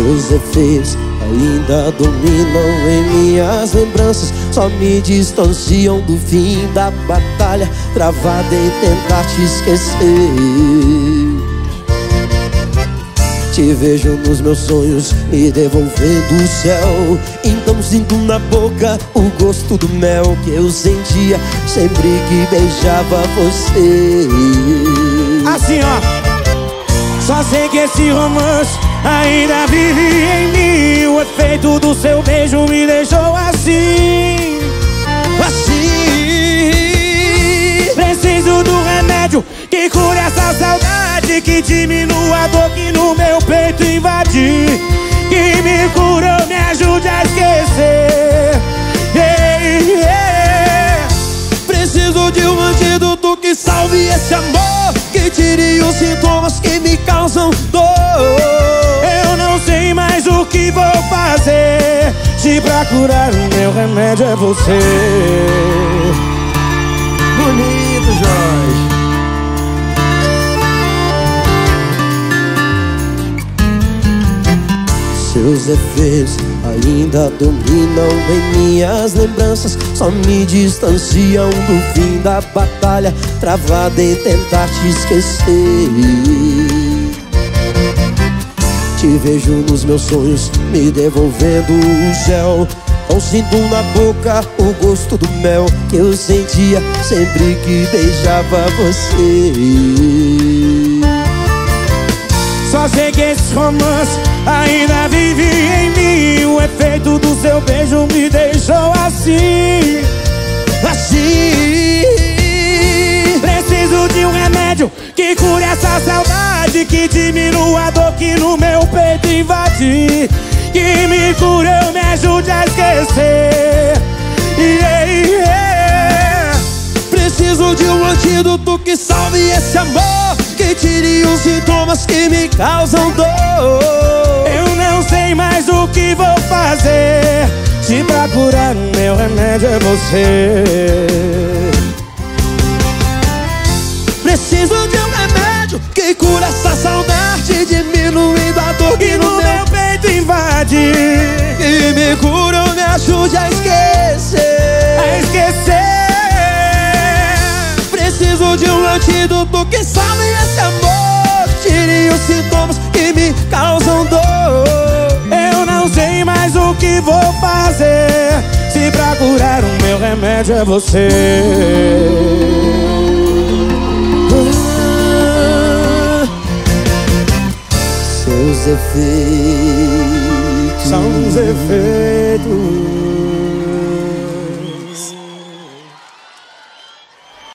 Seus efeitos ainda dominam em minhas lembranças. Só me distanciam do fim da batalha. Travada em tentar te esquecer. Te vejo nos meus sonhos me devolvendo o céu. Então sinto na boca o gosto do mel Que eu sentia sempre que beijava você. Assim ó. Só sei que esse romance ainda vive em mim O efeito do seu beijo me deixou assim. Assim. Preciso do remédio que cure essa saudade Que diminua a dor que no meu peito invade Que me cura, me ajude a esquecer Se pra curar o meu remédio é você. Bonito, Jorge. Seus efeitos ainda dominam em minhas lembranças. Só me distanciam do fim da batalha Travada em tentar te esquecer vejo nos meus sonhos me devolvendo o gel Não sinto na boca o gosto do mel Que eu sentia sempre que beijava você. Só sei que esse romance ainda vive em mim. O efeito do seu beijo me deixou assim Assim. Preciso de um remédio que cure essa saudade Que diminua a dor que invade Que me cure, eu me ajude a esquecer. Yeah, yeah. Preciso de um antídoto que salve esse amor Que tire os sintomas que me causam dor. Eu não sei mais o que vou fazer Se pra curar meu remédio é você. Preciso de um remédio que cura essa saudade Diminuindo invade Que me cura, me ajude a esquecer. A esquecer. Preciso de um antídoto que salve esse amor Tire os sintomas que me causam dor. Eu não sei mais o que vou fazer. Se pra curar o meu remédio é você. Seus efeitos São os efeitos